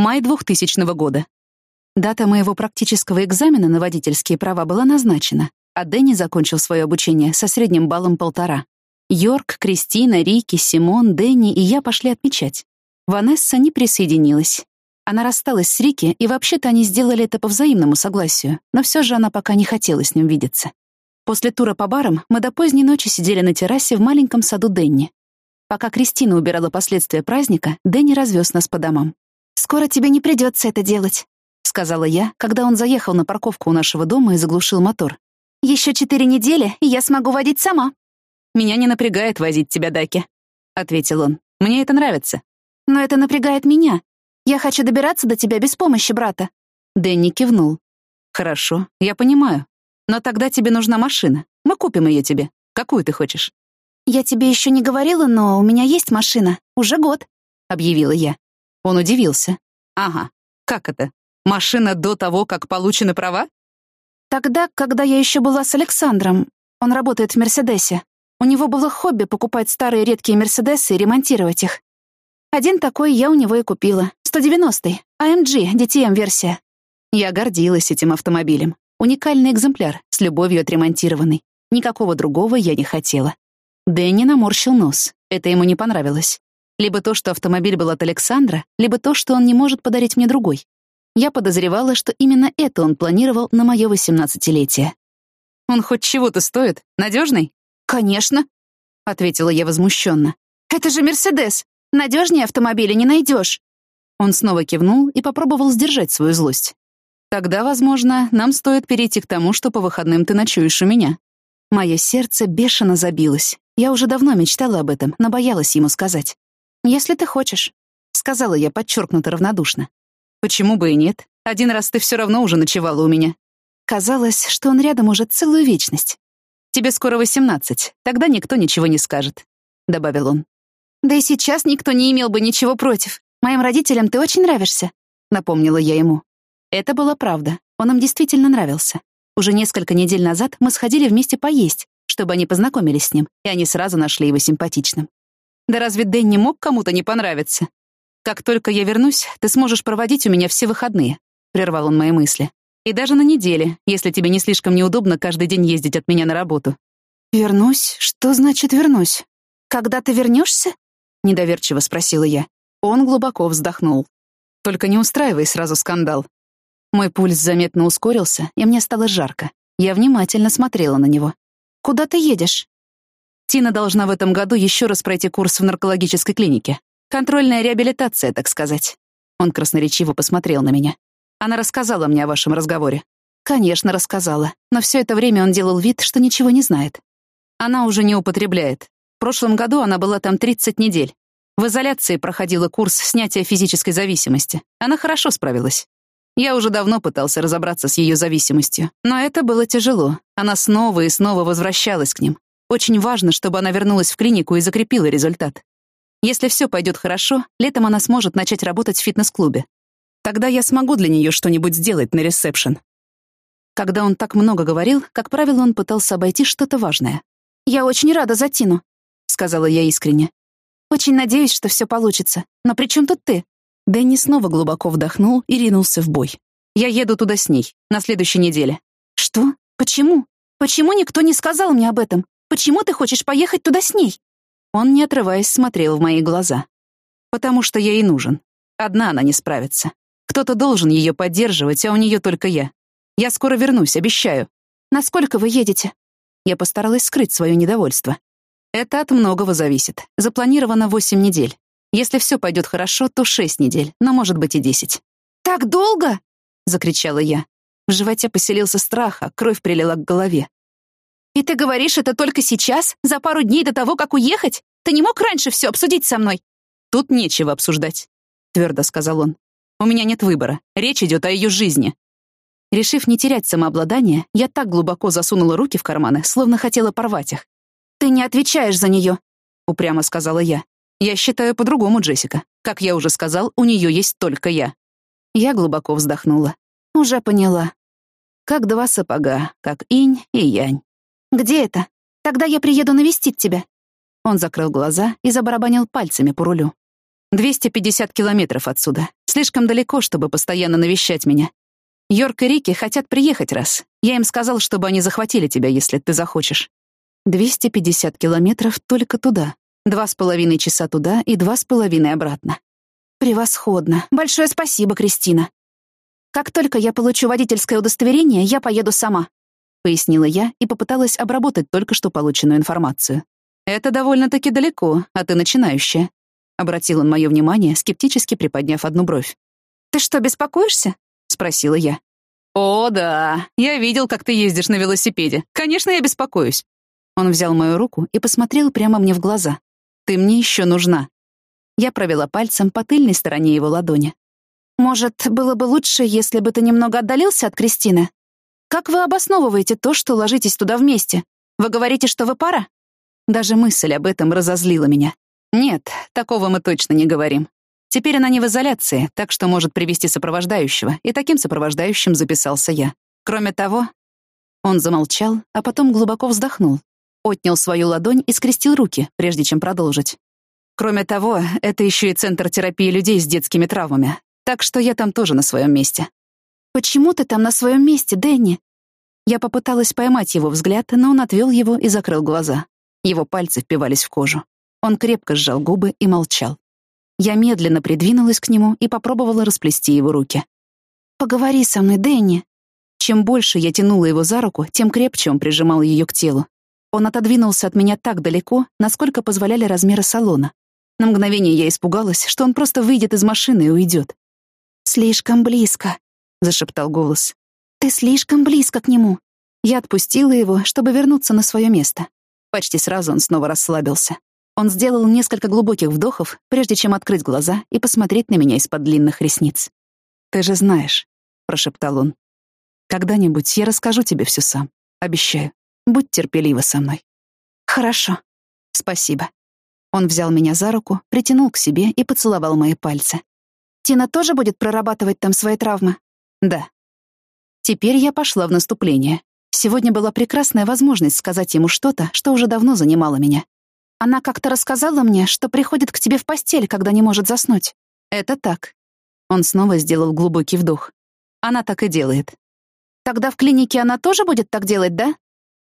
Май 2000 года. Дата моего практического экзамена на водительские права была назначена, а Дэнни закончил свое обучение со средним баллом полтора. Йорк, Кристина, Рики, Симон, Дэнни и я пошли отмечать. Ванесса не присоединилась. Она рассталась с Рики, и вообще-то они сделали это по взаимному согласию, но все же она пока не хотела с ним видеться. После тура по барам мы до поздней ночи сидели на террасе в маленьком саду Дэнни. Пока Кристина убирала последствия праздника, Дэнни развез нас по домам. «Скоро тебе не придется это делать», — сказала я, когда он заехал на парковку у нашего дома и заглушил мотор. «Еще четыре недели, и я смогу водить сама». «Меня не напрягает возить тебя, Даки», — ответил он. «Мне это нравится». «Но это напрягает меня. Я хочу добираться до тебя без помощи брата». Дэнни кивнул. «Хорошо, я понимаю. Но тогда тебе нужна машина. Мы купим ее тебе. Какую ты хочешь?» «Я тебе еще не говорила, но у меня есть машина. Уже год», — объявила я. Он удивился. «Ага, как это? Машина до того, как получены права?» «Тогда, когда я еще была с Александром. Он работает в «Мерседесе». У него было хобби покупать старые редкие «Мерседесы» и ремонтировать их. Один такой я у него и купила. 190-й. AMG, DTM-версия. Я гордилась этим автомобилем. Уникальный экземпляр, с любовью отремонтированный. Никакого другого я не хотела. Дэнни наморщил нос. Это ему не понравилось. Либо то, что автомобиль был от Александра, либо то, что он не может подарить мне другой. Я подозревала, что именно это он планировал на мое восемнадцатилетие. «Он хоть чего-то стоит? Надежный? «Конечно», — ответила я возмущенно. «Это же Мерседес! Надежнее автомобиля не найдешь!» Он снова кивнул и попробовал сдержать свою злость. «Тогда, возможно, нам стоит перейти к тому, что по выходным ты ночуешь у меня». Мое сердце бешено забилось. Я уже давно мечтала об этом, но боялась ему сказать. «Если ты хочешь», — сказала я подчеркнуто равнодушно. «Почему бы и нет? Один раз ты все равно уже ночевала у меня». Казалось, что он рядом уже целую вечность. «Тебе скоро восемнадцать, тогда никто ничего не скажет», — добавил он. «Да и сейчас никто не имел бы ничего против. Моим родителям ты очень нравишься», — напомнила я ему. Это была правда. Он им действительно нравился. Уже несколько недель назад мы сходили вместе поесть, чтобы они познакомились с ним, и они сразу нашли его симпатичным. Да разве Дэн не мог кому-то не понравиться? Как только я вернусь, ты сможешь проводить у меня все выходные, прервал он мои мысли. И даже на неделе, если тебе не слишком неудобно каждый день ездить от меня на работу. Вернусь? Что значит вернусь? Когда ты вернешься? недоверчиво спросила я. Он глубоко вздохнул. Только не устраивай сразу скандал. Мой пульс заметно ускорился, и мне стало жарко. Я внимательно смотрела на него. «Куда ты едешь?» Тина должна в этом году еще раз пройти курс в наркологической клинике. Контрольная реабилитация, так сказать. Он красноречиво посмотрел на меня. Она рассказала мне о вашем разговоре. Конечно, рассказала, но все это время он делал вид, что ничего не знает. Она уже не употребляет. В прошлом году она была там 30 недель. В изоляции проходила курс снятия физической зависимости. Она хорошо справилась. Я уже давно пытался разобраться с ее зависимостью, но это было тяжело. Она снова и снова возвращалась к ним. Очень важно, чтобы она вернулась в клинику и закрепила результат. Если все пойдет хорошо, летом она сможет начать работать в фитнес-клубе. Тогда я смогу для нее что-нибудь сделать на ресепшн. Когда он так много говорил, как правило, он пытался обойти что-то важное. «Я очень рада за Тину», — сказала я искренне. «Очень надеюсь, что все получится. Но при чем тут ты?» Дэнни снова глубоко вдохнул и ринулся в бой. «Я еду туда с ней, на следующей неделе». «Что? Почему? Почему никто не сказал мне об этом? Почему ты хочешь поехать туда с ней?» Он, не отрываясь, смотрел в мои глаза. «Потому что я ей нужен. Одна она не справится. Кто-то должен ее поддерживать, а у нее только я. Я скоро вернусь, обещаю». «Насколько вы едете?» Я постаралась скрыть свое недовольство. Это от многого зависит. Запланировано восемь недель. Если все пойдет хорошо, то шесть недель, но может быть и десять. «Так долго?» — закричала я. В животе поселился страх, а кровь прилила к голове. «И ты говоришь это только сейчас, за пару дней до того, как уехать? Ты не мог раньше все обсудить со мной?» «Тут нечего обсуждать», — твердо сказал он. «У меня нет выбора. Речь идет о ее жизни». Решив не терять самообладание, я так глубоко засунула руки в карманы, словно хотела порвать их. «Ты не отвечаешь за нее», — упрямо сказала я. «Я считаю по-другому, Джессика. Как я уже сказал, у нее есть только я». Я глубоко вздохнула. «Уже поняла. Как два сапога, как инь и янь. «Где это? Тогда я приеду навестить тебя». Он закрыл глаза и забарабанил пальцами по рулю. 250 километров отсюда. Слишком далеко, чтобы постоянно навещать меня. Йорк и Рики хотят приехать раз. Я им сказал, чтобы они захватили тебя, если ты захочешь. 250 километров только туда. Два с половиной часа туда и два с половиной обратно. Превосходно. Большое спасибо, Кристина. Как только я получу водительское удостоверение, я поеду сама, пояснила я и попыталась обработать только что полученную информацию. Это довольно-таки далеко, а ты начинающая. Обратил он мое внимание, скептически приподняв одну бровь. Ты что, беспокоишься? спросила я. О, да. Я видел, как ты ездишь на велосипеде. Конечно, я беспокоюсь. Он взял мою руку и посмотрел прямо мне в глаза. Ты мне еще нужна. Я провела пальцем по тыльной стороне его ладони. Может, было бы лучше, если бы ты немного отдалился от Кристины? Как вы обосновываете то, что ложитесь туда вместе? Вы говорите, что вы пара? Даже мысль об этом разозлила меня. Нет, такого мы точно не говорим. Теперь она не в изоляции, так что может привести сопровождающего, и таким сопровождающим записался я. Кроме того, он замолчал, а потом глубоко вздохнул, отнял свою ладонь и скрестил руки, прежде чем продолжить. Кроме того, это еще и центр терапии людей с детскими травмами, так что я там тоже на своем месте. «Почему ты там на своем месте, Дэнни?» Я попыталась поймать его взгляд, но он отвел его и закрыл глаза. Его пальцы впивались в кожу. Он крепко сжал губы и молчал. Я медленно придвинулась к нему и попробовала расплести его руки. «Поговори со мной, Дэнни». Чем больше я тянула его за руку, тем крепче он прижимал ее к телу. Он отодвинулся от меня так далеко, насколько позволяли размеры салона. На мгновение я испугалась, что он просто выйдет из машины и уйдет. «Слишком близко», — зашептал голос. «Ты слишком близко к нему». Я отпустила его, чтобы вернуться на свое место. Почти сразу он снова расслабился. Он сделал несколько глубоких вдохов, прежде чем открыть глаза и посмотреть на меня из-под длинных ресниц. «Ты же знаешь», — прошептал он. «Когда-нибудь я расскажу тебе все сам. Обещаю. Будь терпелива со мной». «Хорошо. Спасибо». Он взял меня за руку, притянул к себе и поцеловал мои пальцы. «Тина тоже будет прорабатывать там свои травмы?» «Да». Теперь я пошла в наступление. Сегодня была прекрасная возможность сказать ему что-то, что уже давно занимало меня. Она как-то рассказала мне, что приходит к тебе в постель, когда не может заснуть. Это так. Он снова сделал глубокий вдох. Она так и делает. Тогда в клинике она тоже будет так делать, да?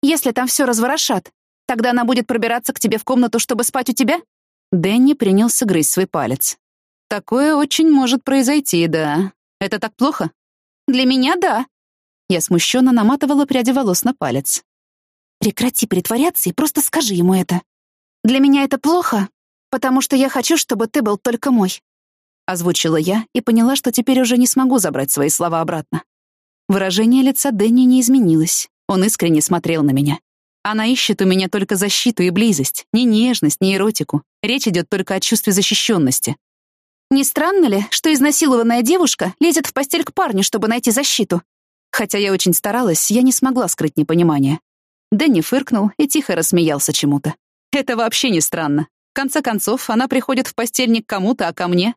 Если там все разворошат, тогда она будет пробираться к тебе в комнату, чтобы спать у тебя? Дэнни принялся грызть свой палец. Такое очень может произойти, да. Это так плохо? Для меня — да. Я смущенно наматывала пряди волос на палец. Прекрати притворяться и просто скажи ему это. Для меня это плохо, потому что я хочу, чтобы ты был только мой. Озвучила я и поняла, что теперь уже не смогу забрать свои слова обратно. Выражение лица Дэнни не изменилось. Он искренне смотрел на меня. Она ищет у меня только защиту и близость, не нежность, не эротику. Речь идет только о чувстве защищенности. Не странно ли, что изнасилованная девушка лезет в постель к парню, чтобы найти защиту? Хотя я очень старалась, я не смогла скрыть непонимание. Дэнни фыркнул и тихо рассмеялся чему-то. Это вообще не странно. В конце концов, она приходит в постель не к кому-то, а ко мне.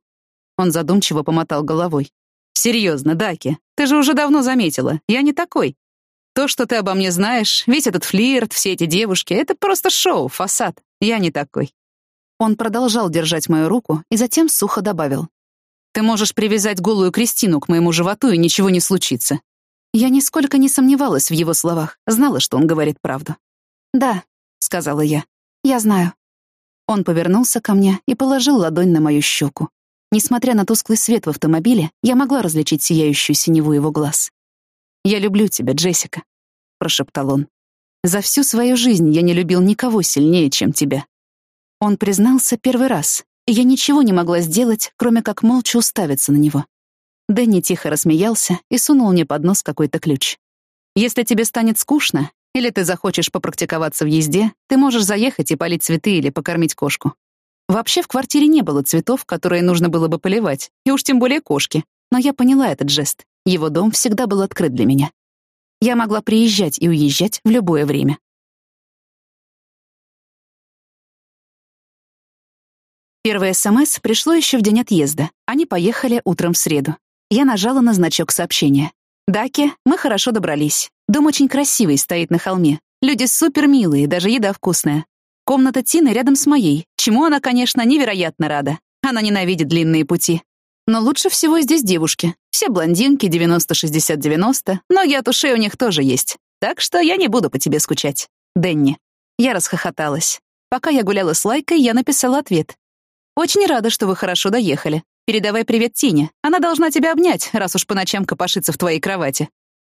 Он задумчиво помотал головой. Серьезно, Даки, ты же уже давно заметила, я не такой. То, что ты обо мне знаешь, весь этот флирт, все эти девушки — это просто шоу, фасад. Я не такой. Он продолжал держать мою руку и затем сухо добавил. «Ты можешь привязать голую Кристину к моему животу, и ничего не случится. Я нисколько не сомневалась в его словах, знала, что он говорит правду. «Да», — сказала я, — «я знаю». Он повернулся ко мне и положил ладонь на мою щеку. Несмотря на тусклый свет в автомобиле, я могла различить сияющую синеву его глаз. «Я люблю тебя, Джессика», — прошептал он. «За всю свою жизнь я не любил никого сильнее, чем тебя». Он признался первый раз, и я ничего не могла сделать, кроме как молча уставиться на него. Дэнни тихо рассмеялся и сунул мне под нос какой-то ключ. «Если тебе станет скучно, или ты захочешь попрактиковаться в езде, ты можешь заехать и полить цветы или покормить кошку. Вообще в квартире не было цветов, которые нужно было бы поливать, и уж тем более кошки. Но я поняла этот жест. Его дом всегда был открыт для меня. Я могла приезжать и уезжать в любое время. Первое СМС пришло еще в день отъезда. Они поехали утром в среду. Я нажала на значок сообщения. «Даки, мы хорошо добрались. Дом очень красивый, стоит на холме. Люди супер милые, даже еда вкусная. Комната Тины рядом с моей, чему она, конечно, невероятно рада. Она ненавидит длинные пути. Но лучше всего здесь девушки. Все блондинки 90-60-90, ноги от ушей у них тоже есть. Так что я не буду по тебе скучать. Дэнни. Я расхохоталась. Пока я гуляла с Лайкой, я написала ответ. «Очень рада, что вы хорошо доехали. Передавай привет Тине. Она должна тебя обнять, раз уж по ночам копошится в твоей кровати.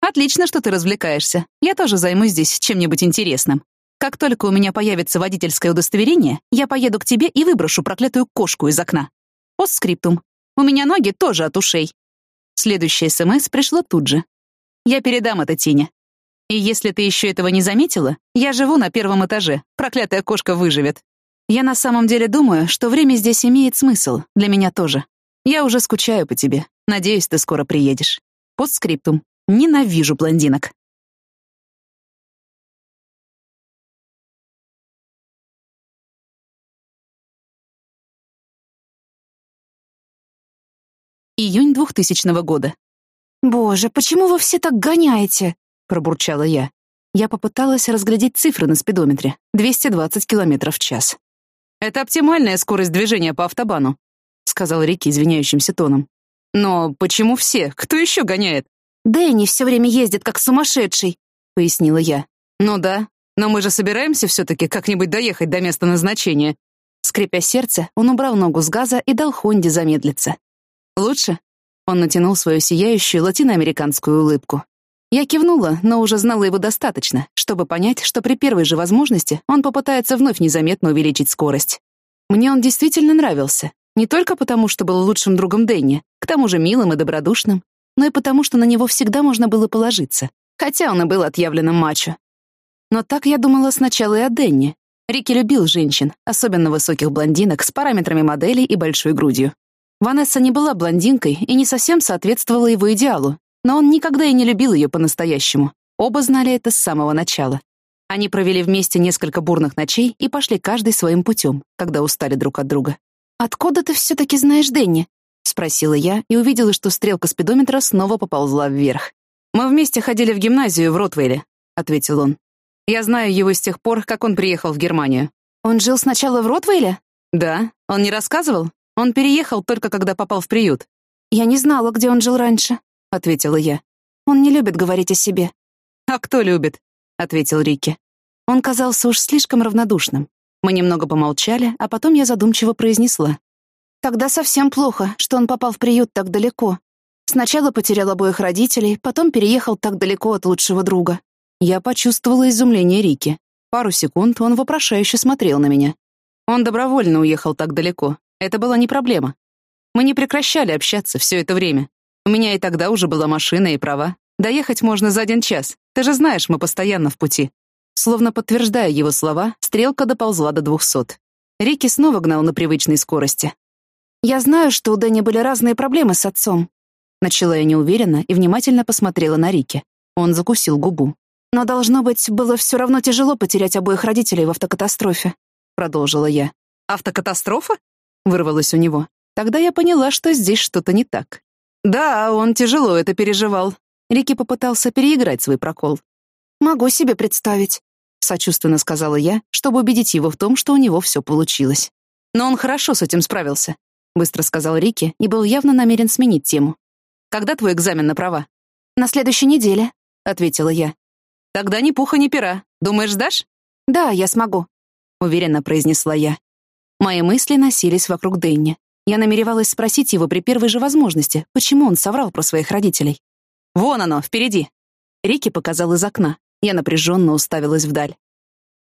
Отлично, что ты развлекаешься. Я тоже займусь здесь чем-нибудь интересным. Как только у меня появится водительское удостоверение, я поеду к тебе и выброшу проклятую кошку из окна. Постскриптум. У меня ноги тоже от ушей. Следующее СМС пришло тут же. Я передам это Тине. И если ты еще этого не заметила, я живу на первом этаже. Проклятая кошка выживет. Я на самом деле думаю, что время здесь имеет смысл. Для меня тоже. Я уже скучаю по тебе. Надеюсь, ты скоро приедешь. Постскриптум. Ненавижу блондинок. Июнь 2000 года. «Боже, почему вы все так гоняете?» — пробурчала я. Я попыталась разглядеть цифры на спидометре. 220 километров в час. «Это оптимальная скорость движения по автобану», — сказал Рики извиняющимся тоном. «Но почему все? Кто еще гоняет?» «Дэнни все время ездит, как сумасшедший», — пояснила я. «Ну да, но мы же собираемся все-таки как-нибудь доехать до места назначения». Скрипя сердце, он убрал ногу с газа и дал Хонде замедлиться. «Лучше?» Он натянул свою сияющую латиноамериканскую улыбку. Я кивнула, но уже знала его достаточно, чтобы понять, что при первой же возможности он попытается вновь незаметно увеличить скорость. Мне он действительно нравился. Не только потому, что был лучшим другом Дэнни, к тому же милым и добродушным, но и потому, что на него всегда можно было положиться, хотя он и был отъявленным мачо. Но так я думала сначала и о Дэнни. Рики любил женщин, особенно высоких блондинок с параметрами моделей и большой грудью. Ванесса не была блондинкой и не совсем соответствовала его идеалу, но он никогда и не любил ее по-настоящему. Оба знали это с самого начала. Они провели вместе несколько бурных ночей и пошли каждый своим путем, когда устали друг от друга. «Откуда ты все-таки знаешь Дэнни?» — спросила я и увидела, что стрелка спидометра снова поползла вверх. «Мы вместе ходили в гимназию в Ротвейле», — ответил он. «Я знаю его с тех пор, как он приехал в Германию». «Он жил сначала в Ротвейле?» «Да. Он не рассказывал? Он переехал только когда попал в приют. «Я не знала, где он жил раньше», — ответила я. «Он не любит говорить о себе». «А кто любит?» — ответил Рикки. Он казался уж слишком равнодушным. Мы немного помолчали, а потом я задумчиво произнесла. «Тогда совсем плохо, что он попал в приют так далеко. Сначала потерял обоих родителей, потом переехал так далеко от лучшего друга». Я почувствовала изумление Рики. Пару секунд он вопрошающе смотрел на меня. Он добровольно уехал так далеко, это была не проблема. Мы не прекращали общаться все это время. У меня и тогда уже была машина и права. Доехать можно за один час. Ты же знаешь, мы постоянно в пути. Словно подтверждая его слова, стрелка доползла до двухсот. Рики снова гнал на привычной скорости. «Я знаю, что у Дэнни были разные проблемы с отцом». Начала я неуверенно и внимательно посмотрела на Рики. Он закусил губу. «Но, должно быть, было все равно тяжело потерять обоих родителей в автокатастрофе», — продолжила я. «Автокатастрофа?» вырвалось у него. Тогда я поняла, что здесь что-то не так. Да, он тяжело это переживал. Рики попытался переиграть свой прокол. «Могу себе представить», — сочувственно сказала я, чтобы убедить его в том, что у него все получилось. «Но он хорошо с этим справился», — быстро сказал Рики и был явно намерен сменить тему. «Когда твой экзамен на права?» «На следующей неделе», — ответила я. «Тогда ни пуха, ни пера. Думаешь, сдашь?» «Да, я смогу», — уверенно произнесла я. Мои мысли носились вокруг Дэнни. Я намеревалась спросить его при первой же возможности, почему он соврал про своих родителей. «Вон оно, впереди!» Рики показал из окна. Я напряженно уставилась вдаль.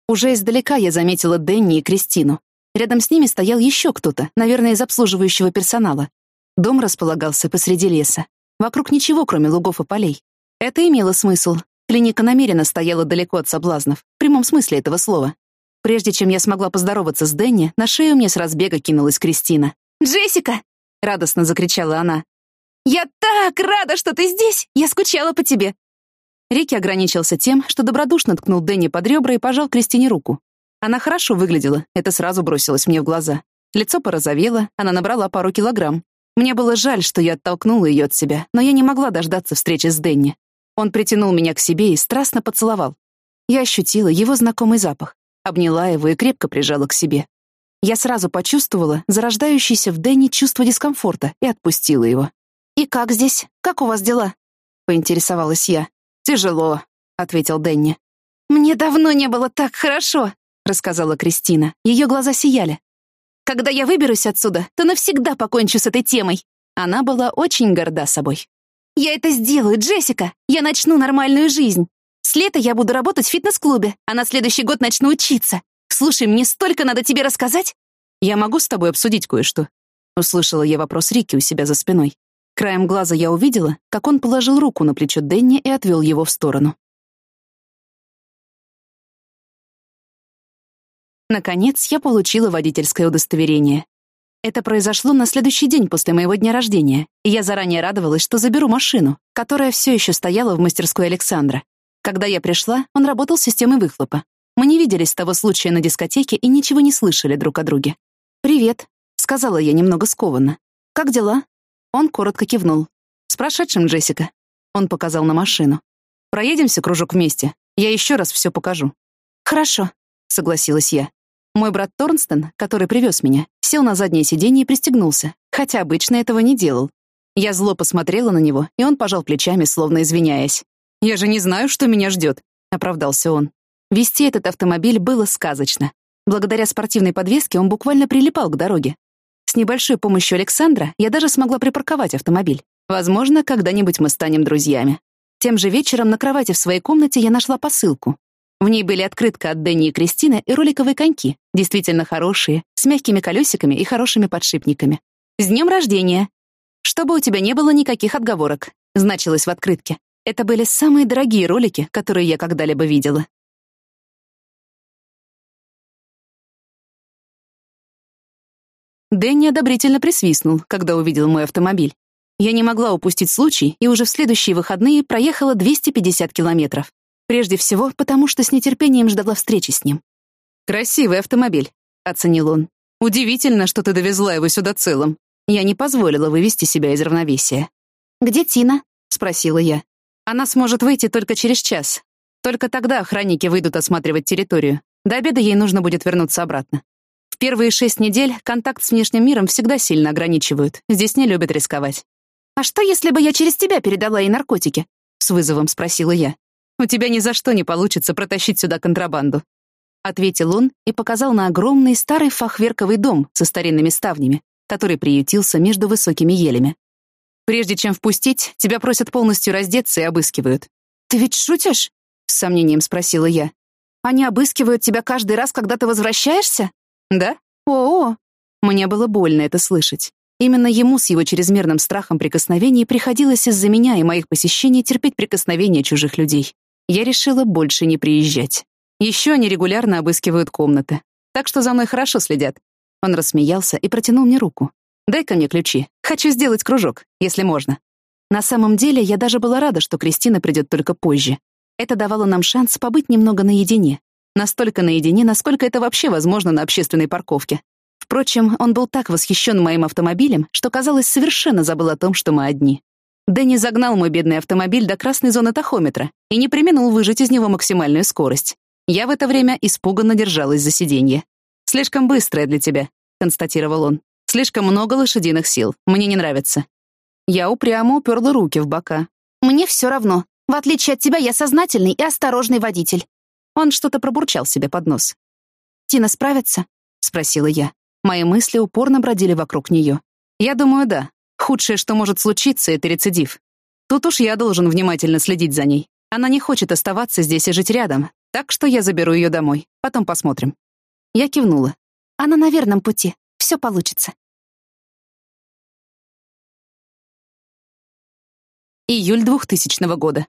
Уже издалека я заметила Дэнни и Кристину. Рядом с ними стоял еще кто-то, наверное, из обслуживающего персонала. Дом располагался посреди леса. Вокруг ничего, кроме лугов и полей. Это имело смысл. Клиника намеренно стояла далеко от соблазнов, в прямом смысле этого слова. Прежде чем я смогла поздороваться с Дэнни, на шею мне с разбега кинулась Кристина. «Джессика!» — радостно закричала она. «Я так рада, что ты здесь! Я скучала по тебе!» Рики ограничился тем, что добродушно ткнул Дэнни под ребра и пожал Кристине руку. Она хорошо выглядела, это сразу бросилось мне в глаза. Лицо порозовело, она набрала пару килограмм. Мне было жаль, что я оттолкнула ее от себя, но я не могла дождаться встречи с Дэнни. Он притянул меня к себе и страстно поцеловал. Я ощутила его знакомый запах обняла его и крепко прижала к себе. Я сразу почувствовала зарождающееся в Дэнни чувство дискомфорта и отпустила его. «И как здесь? Как у вас дела?» — поинтересовалась я. «Тяжело», — ответил Дэнни. «Мне давно не было так хорошо», — рассказала Кристина. Ее глаза сияли. «Когда я выберусь отсюда, то навсегда покончу с этой темой». Она была очень горда собой. «Я это сделаю, Джессика! Я начну нормальную жизнь! С лета я буду работать в фитнес-клубе, а на следующий год начну учиться. Слушай, мне столько надо тебе рассказать!» «Я могу с тобой обсудить кое-что?» Услышала я вопрос Рики у себя за спиной. Краем глаза я увидела, как он положил руку на плечо Денни и отвел его в сторону. Наконец, я получила водительское удостоверение. Это произошло на следующий день после моего дня рождения, и я заранее радовалась, что заберу машину, которая все еще стояла в мастерской Александра. Когда я пришла, он работал с системой выхлопа. Мы не виделись с того случая на дискотеке и ничего не слышали друг о друге. «Привет», — сказала я немного скованно. «Как дела?» Он коротко кивнул. «С прошедшим, Джессика». Он показал на машину. «Проедемся кружок вместе. Я еще раз все покажу». «Хорошо», — согласилась я. Мой брат Торнстон, который привез меня, сел на заднее сиденье и пристегнулся, хотя обычно этого не делал. Я зло посмотрела на него, и он пожал плечами, словно извиняясь. «Я же не знаю, что меня ждет», — оправдался он. Вести этот автомобиль было сказочно. Благодаря спортивной подвеске он буквально прилипал к дороге. С небольшой помощью Александра я даже смогла припарковать автомобиль. Возможно, когда-нибудь мы станем друзьями. Тем же вечером на кровати в своей комнате я нашла посылку. В ней были открытка от Дэнни и Кристины и роликовые коньки, действительно хорошие, с мягкими колесиками и хорошими подшипниками. «С днем рождения!» «Чтобы у тебя не было никаких отговорок», значилось в открытке. Это были самые дорогие ролики, которые я когда-либо видела. Дэнни одобрительно присвистнул, когда увидел мой автомобиль. Я не могла упустить случай и уже в следующие выходные проехала 250 километров. Прежде всего, потому что с нетерпением ждала встречи с ним. «Красивый автомобиль», — оценил он. «Удивительно, что ты довезла его сюда целым. Я не позволила вывести себя из равновесия». «Где Тина?» — спросила я. Она сможет выйти только через час. Только тогда охранники выйдут осматривать территорию. До обеда ей нужно будет вернуться обратно. В первые шесть недель контакт с внешним миром всегда сильно ограничивают. Здесь не любят рисковать. «А что, если бы я через тебя передала ей наркотики?» — с вызовом спросила я. «У тебя ни за что не получится протащить сюда контрабанду», — ответил он и показал на огромный старый фахверковый дом со старинными ставнями, который приютился между высокими елями. Прежде чем впустить, тебя просят полностью раздеться и обыскивают. «Ты ведь шутишь?» — с сомнением спросила я. «Они обыскивают тебя каждый раз, когда ты возвращаешься?» «Да?» «О-о!» Мне было больно это слышать. Именно ему с его чрезмерным страхом прикосновений приходилось из-за меня и моих посещений терпеть прикосновения чужих людей. Я решила больше не приезжать. Еще они регулярно обыскивают комнаты. Так что за мной хорошо следят. Он рассмеялся и протянул мне руку. «Дай-ка мне ключи. Хочу сделать кружок, если можно». На самом деле, я даже была рада, что Кристина придет только позже. Это давало нам шанс побыть немного наедине. Настолько наедине, насколько это вообще возможно на общественной парковке. Впрочем, он был так восхищен моим автомобилем, что, казалось, совершенно забыл о том, что мы одни. Дэнни загнал мой бедный автомобиль до красной зоны тахометра и не применил выжать из него максимальную скорость. Я в это время испуганно держалась за сиденье. «Слишком быстрая для тебя», — констатировал он. Слишком много лошадиных сил. Мне не нравится. Я упрямо уперла руки в бока. Мне все равно. В отличие от тебя, я сознательный и осторожный водитель. Он что-то пробурчал себе под нос. «Тина справится?» — спросила я. Мои мысли упорно бродили вокруг нее. Я думаю, да. Худшее, что может случиться, — это рецидив. Тут уж я должен внимательно следить за ней. Она не хочет оставаться здесь и жить рядом, так что я заберу ее домой. Потом посмотрим. Я кивнула. Она на верном пути. Все получится. Июль 2000 года.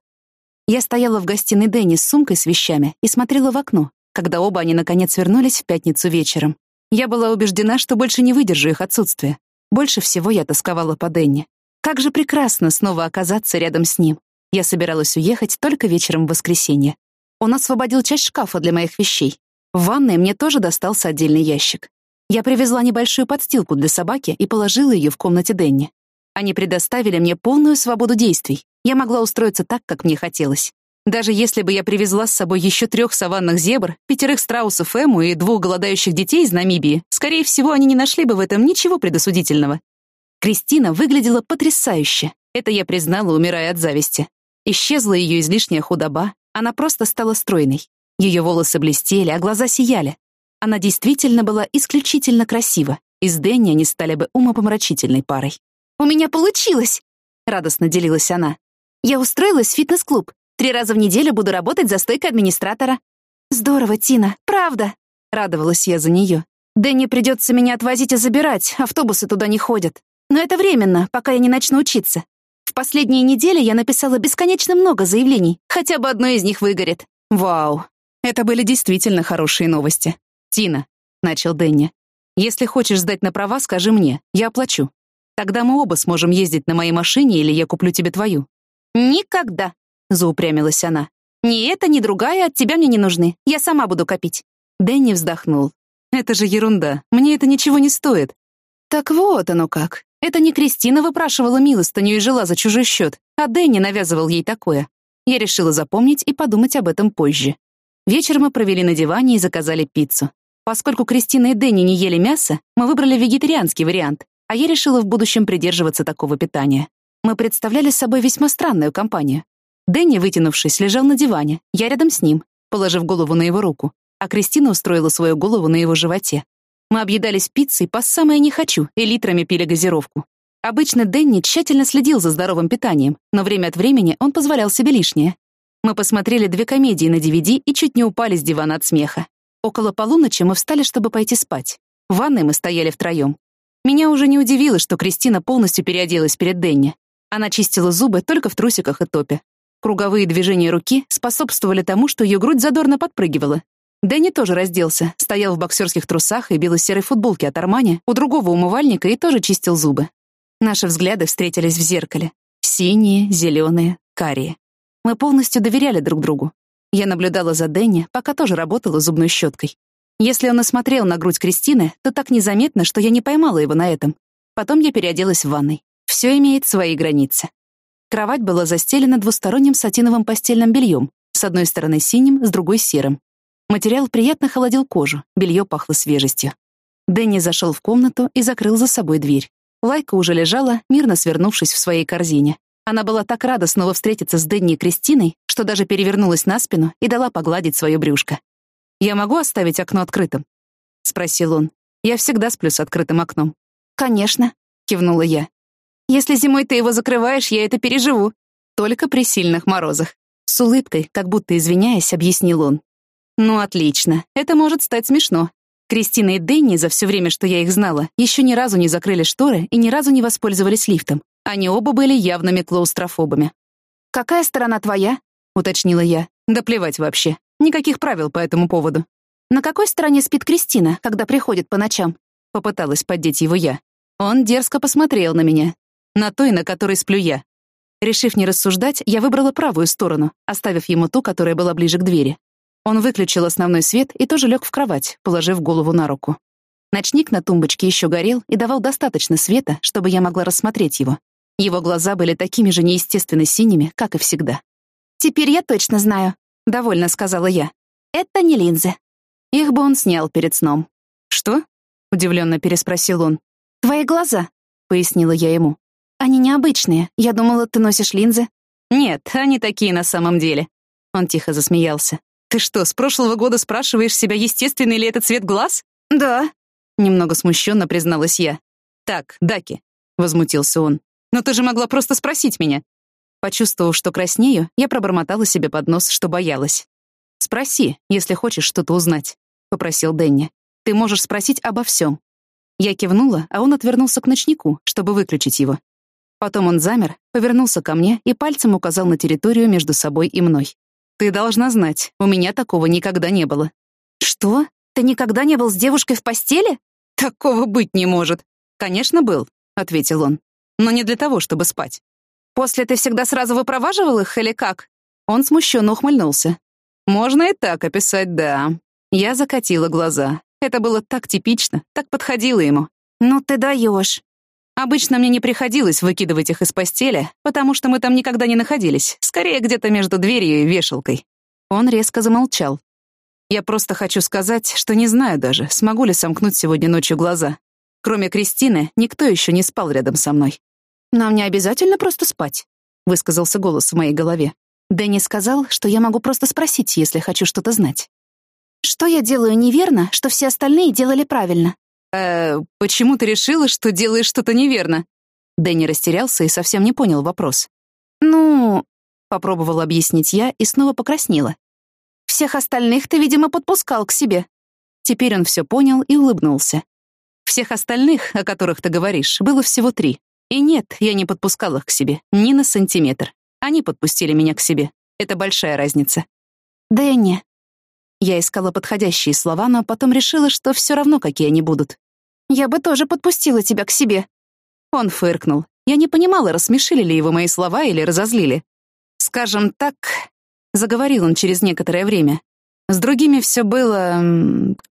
Я стояла в гостиной Дэнни с сумкой с вещами и смотрела в окно, когда оба они наконец вернулись в пятницу вечером. Я была убеждена, что больше не выдержу их отсутствия. Больше всего я тосковала по Дэнни. Как же прекрасно снова оказаться рядом с ним. Я собиралась уехать только вечером в воскресенье. Он освободил часть шкафа для моих вещей. В ванной мне тоже достался отдельный ящик. Я привезла небольшую подстилку для собаки и положила ее в комнате Дэнни. Они предоставили мне полную свободу действий. Я могла устроиться так, как мне хотелось. Даже если бы я привезла с собой еще трех саванных зебр, пятерых страусов Эму и двух голодающих детей из Намибии, скорее всего, они не нашли бы в этом ничего предосудительного. Кристина выглядела потрясающе. Это я признала, умирая от зависти. Исчезла ее излишняя худоба, она просто стала стройной. Ее волосы блестели, а глаза сияли. Она действительно была исключительно красива, и с Дэнни они стали бы умопомрачительной парой. «У меня получилось!» — радостно делилась она. «Я устроилась в фитнес-клуб. Три раза в неделю буду работать за стойкой администратора». «Здорово, Тина, правда!» — радовалась я за нее. «Дэнни придется меня отвозить и забирать, автобусы туда не ходят. Но это временно, пока я не начну учиться. В последние недели я написала бесконечно много заявлений, хотя бы одно из них выгорит. Вау, это были действительно хорошие новости. «Тина», — начал Дэнни, — «если хочешь сдать на права, скажи мне, я оплачу. Тогда мы оба сможем ездить на моей машине или я куплю тебе твою». «Никогда», — заупрямилась она. «Ни это, ни другая от тебя мне не нужны. Я сама буду копить». Дэнни вздохнул. «Это же ерунда. Мне это ничего не стоит». Так вот оно как. Это не Кристина выпрашивала милостыню и жила за чужой счет, а Дэнни навязывал ей такое. Я решила запомнить и подумать об этом позже. Вечер мы провели на диване и заказали пиццу. Поскольку Кристина и Дэнни не ели мясо, мы выбрали вегетарианский вариант, а я решила в будущем придерживаться такого питания. Мы представляли собой весьма странную компанию. Дэнни, вытянувшись, лежал на диване, я рядом с ним, положив голову на его руку, а Кристина устроила свою голову на его животе. Мы объедались пиццей по самое не хочу и литрами пили газировку. Обычно Дэнни тщательно следил за здоровым питанием, но время от времени он позволял себе лишнее. Мы посмотрели две комедии на DVD и чуть не упали с дивана от смеха. Около полуночи мы встали, чтобы пойти спать. В ванной мы стояли втроем. Меня уже не удивило, что Кристина полностью переоделась перед Дэнни. Она чистила зубы только в трусиках и топе. Круговые движения руки способствовали тому, что ее грудь задорно подпрыгивала. Дэнни тоже разделся, стоял в боксерских трусах и бело-серой футболке от Армани у другого умывальника и тоже чистил зубы. Наши взгляды встретились в зеркале. Синие, зеленые, карие. Мы полностью доверяли друг другу. Я наблюдала за Дэнни, пока тоже работала зубной щеткой. Если он и смотрел на грудь Кристины, то так незаметно, что я не поймала его на этом. Потом я переоделась в ванной. Все имеет свои границы. Кровать была застелена двусторонним сатиновым постельным бельем, с одной стороны синим, с другой серым. Материал приятно холодил кожу, белье пахло свежестью. Дэнни зашел в комнату и закрыл за собой дверь. Лайка уже лежала, мирно свернувшись в своей корзине. Она была так рада снова встретиться с Дэнни и Кристиной, что даже перевернулась на спину и дала погладить свое брюшко. «Я могу оставить окно открытым?» — спросил он. «Я всегда сплю с открытым окном». «Конечно», — кивнула я. «Если зимой ты его закрываешь, я это переживу». «Только при сильных морозах». С улыбкой, как будто извиняясь, объяснил он. «Ну, отлично. Это может стать смешно. Кристина и Дэнни за все время, что я их знала, еще ни разу не закрыли шторы и ни разу не воспользовались лифтом. Они оба были явными клаустрофобами. «Какая сторона твоя?» — уточнила я. «Да плевать вообще. Никаких правил по этому поводу». «На какой стороне спит Кристина, когда приходит по ночам?» Попыталась поддеть его я. Он дерзко посмотрел на меня. На той, на которой сплю я. Решив не рассуждать, я выбрала правую сторону, оставив ему ту, которая была ближе к двери. Он выключил основной свет и тоже лег в кровать, положив голову на руку. Ночник на тумбочке еще горел и давал достаточно света, чтобы я могла рассмотреть его. Его глаза были такими же неестественно синими, как и всегда. «Теперь я точно знаю», — довольно сказала я. «Это не линзы». Их бы он снял перед сном. «Что?» — удивленно переспросил он. «Твои глаза», — пояснила я ему. «Они необычные. Я думала, ты носишь линзы». «Нет, они такие на самом деле». Он тихо засмеялся. «Ты что, с прошлого года спрашиваешь себя, естественный ли это цвет глаз?» «Да», — немного смущенно призналась я. «Так, Даки», — возмутился он. «Но ты же могла просто спросить меня». Почувствовав, что краснею, я пробормотала себе под нос, что боялась. «Спроси, если хочешь что-то узнать», — попросил Дэнни. «Ты можешь спросить обо всем». Я кивнула, а он отвернулся к ночнику, чтобы выключить его. Потом он замер, повернулся ко мне и пальцем указал на территорию между собой и мной. Ты должна знать, у меня такого никогда не было. Что? Ты никогда не был с девушкой в постели? Такого быть не может. Конечно, был, ответил он. Но не для того, чтобы спать. После ты всегда сразу выпроваживал их или как? Он смущенно ухмыльнулся. Можно и так описать, да. Я закатила глаза. Это было так типично, так подходило ему. Ну ты даешь. Обычно мне не приходилось выкидывать их из постели, потому что мы там никогда не находились, скорее где-то между дверью и вешалкой. Он резко замолчал. Я просто хочу сказать, что не знаю даже, смогу ли сомкнуть сегодня ночью глаза. Кроме Кристины, никто еще не спал рядом со мной. «Нам не обязательно просто спать», — высказался голос в моей голове. Дэнни сказал, что я могу просто спросить, если хочу что-то знать. «Что я делаю неверно, что все остальные делали правильно?» «Э, почему ты решила, что делаешь что-то неверно?» Дэнни растерялся и совсем не понял вопрос. «Ну...» — попробовала объяснить я и снова покраснела. «Всех остальных ты, видимо, подпускал к себе». Теперь он все понял и улыбнулся. Всех остальных, о которых ты говоришь, было всего три. И нет, я не подпускал их к себе, ни на сантиметр. Они подпустили меня к себе. Это большая разница. Дэнни. Я искала подходящие слова, но потом решила, что все равно, какие они будут. Я бы тоже подпустила тебя к себе. Он фыркнул. Я не понимала, рассмешили ли его мои слова или разозлили. Скажем так, заговорил он через некоторое время. С другими все было...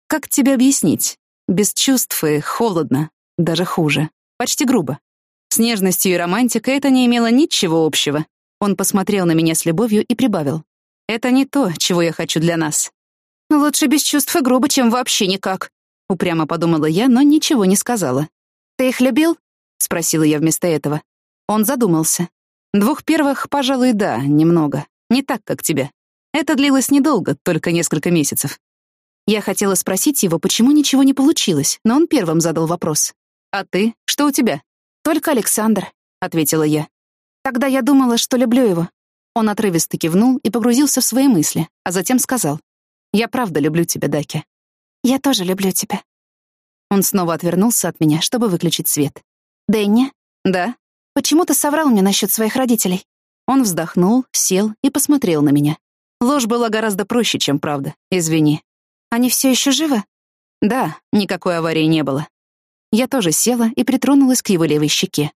Как тебе объяснить? Без чувств и холодно, даже хуже, почти грубо. С нежностью и романтикой это не имело ничего общего. Он посмотрел на меня с любовью и прибавил. «Это не то, чего я хочу для нас». «Лучше без чувств и грубо, чем вообще никак», — упрямо подумала я, но ничего не сказала. «Ты их любил?» — спросила я вместо этого. Он задумался. «Двух первых, пожалуй, да, немного. Не так, как тебя. Это длилось недолго, только несколько месяцев. Я хотела спросить его, почему ничего не получилось, но он первым задал вопрос. «А ты? Что у тебя?» «Только Александр», — ответила я. «Тогда я думала, что люблю его». Он отрывисто кивнул и погрузился в свои мысли, а затем сказал. «Я правда люблю тебя, Даки». «Я тоже люблю тебя». Он снова отвернулся от меня, чтобы выключить свет. «Дэнни?» «Да?» «Почему ты соврал мне насчет своих родителей?» Он вздохнул, сел и посмотрел на меня. Ложь была гораздо проще, чем правда. Извини. Они все еще живы? Да, никакой аварии не было. Я тоже села и притронулась к его левой щеке.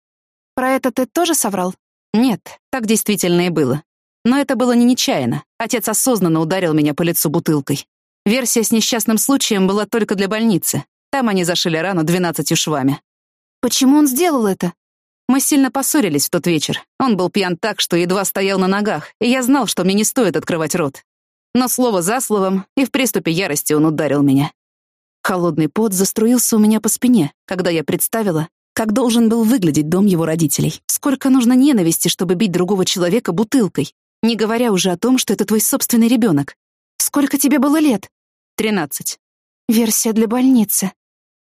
Про это ты тоже соврал? Нет, так действительно и было. Но это было не нечаянно. Отец осознанно ударил меня по лицу бутылкой. Версия с несчастным случаем была только для больницы. Там они зашили рану двенадцатью швами. Почему он сделал это? Мы сильно поссорились в тот вечер. Он был пьян так, что едва стоял на ногах, и я знал, что мне не стоит открывать рот. Но слово за словом, и в приступе ярости он ударил меня. Холодный пот заструился у меня по спине, когда я представила, как должен был выглядеть дом его родителей. Сколько нужно ненависти, чтобы бить другого человека бутылкой, не говоря уже о том, что это твой собственный ребенок. Сколько тебе было лет? Тринадцать. Версия для больницы,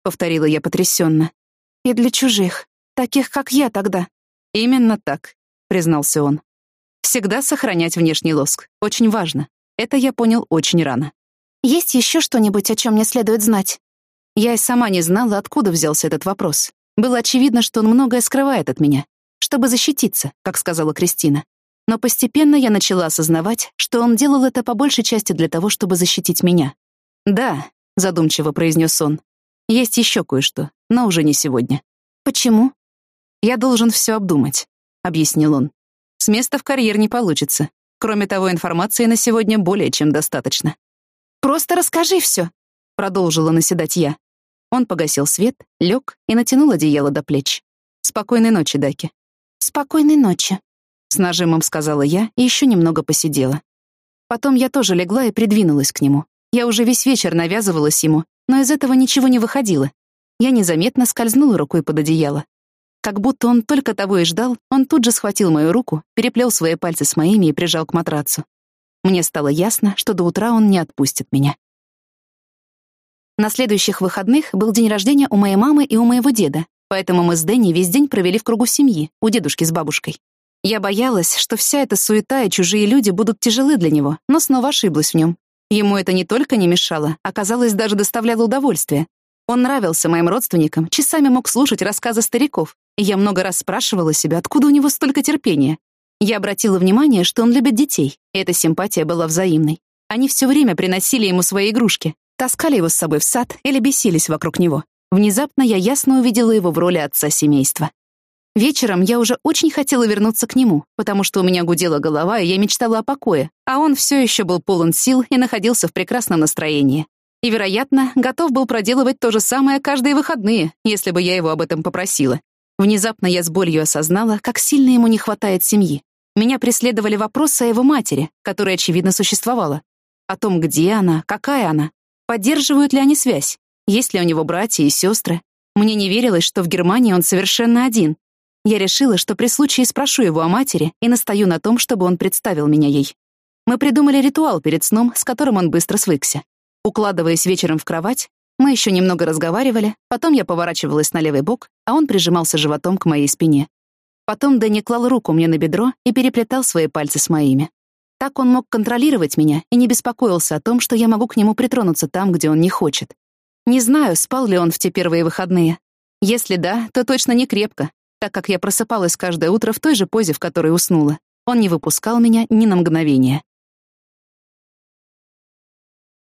повторила я потрясенно. И для чужих, таких как я тогда. Именно так, признался он. Всегда сохранять внешний лоск. Очень важно. Это я понял очень рано. Есть еще что-нибудь, о чем мне следует знать? Я и сама не знала, откуда взялся этот вопрос. Было очевидно, что он многое скрывает от меня, чтобы защититься, как сказала Кристина. Но постепенно я начала осознавать, что он делал это по большей части для того, чтобы защитить меня. «Да», — задумчиво произнес он, — «есть еще кое-что, но уже не сегодня». «Почему?» «Я должен все обдумать», — объяснил он. «С места в карьер не получится. Кроме того, информации на сегодня более чем достаточно. «Просто расскажи все», — продолжила наседать я. Он погасил свет, лег и натянул одеяло до плеч. «Спокойной ночи, Даки». «Спокойной ночи», — с нажимом сказала я и еще немного посидела. Потом я тоже легла и придвинулась к нему. Я уже весь вечер навязывалась ему, но из этого ничего не выходило. Я незаметно скользнула рукой под одеяло. Как будто он только того и ждал, он тут же схватил мою руку, переплел свои пальцы с моими и прижал к матрацу. Мне стало ясно, что до утра он не отпустит меня. На следующих выходных был день рождения у моей мамы и у моего деда, поэтому мы с Дэнни весь день провели в кругу семьи, у дедушки с бабушкой. Я боялась, что вся эта суета и чужие люди будут тяжелы для него, но снова ошиблась в нем. Ему это не только не мешало, а, казалось, даже доставляло удовольствие. Он нравился моим родственникам, часами мог слушать рассказы стариков, и я много раз спрашивала себя, откуда у него столько терпения. Я обратила внимание, что он любит детей, эта симпатия была взаимной. Они все время приносили ему свои игрушки, таскали его с собой в сад или бесились вокруг него. Внезапно я ясно увидела его в роли отца семейства. Вечером я уже очень хотела вернуться к нему, потому что у меня гудела голова, и я мечтала о покое, а он все еще был полон сил и находился в прекрасном настроении. И, вероятно, готов был проделывать то же самое каждые выходные, если бы я его об этом попросила. Внезапно я с болью осознала, как сильно ему не хватает семьи. Меня преследовали вопросы о его матери, которая, очевидно, существовала. О том, где она, какая она, поддерживают ли они связь, есть ли у него братья и сестры. Мне не верилось, что в Германии он совершенно один. Я решила, что при случае спрошу его о матери и настаю на том, чтобы он представил меня ей. Мы придумали ритуал перед сном, с которым он быстро свыкся. Укладываясь вечером в кровать, мы еще немного разговаривали, потом я поворачивалась на левый бок, а он прижимался животом к моей спине. Потом Дэнни клал руку мне на бедро и переплетал свои пальцы с моими. Так он мог контролировать меня и не беспокоился о том, что я могу к нему притронуться там, где он не хочет. Не знаю, спал ли он в те первые выходные. Если да, то точно не крепко, так как я просыпалась каждое утро в той же позе, в которой уснула. Он не выпускал меня ни на мгновение.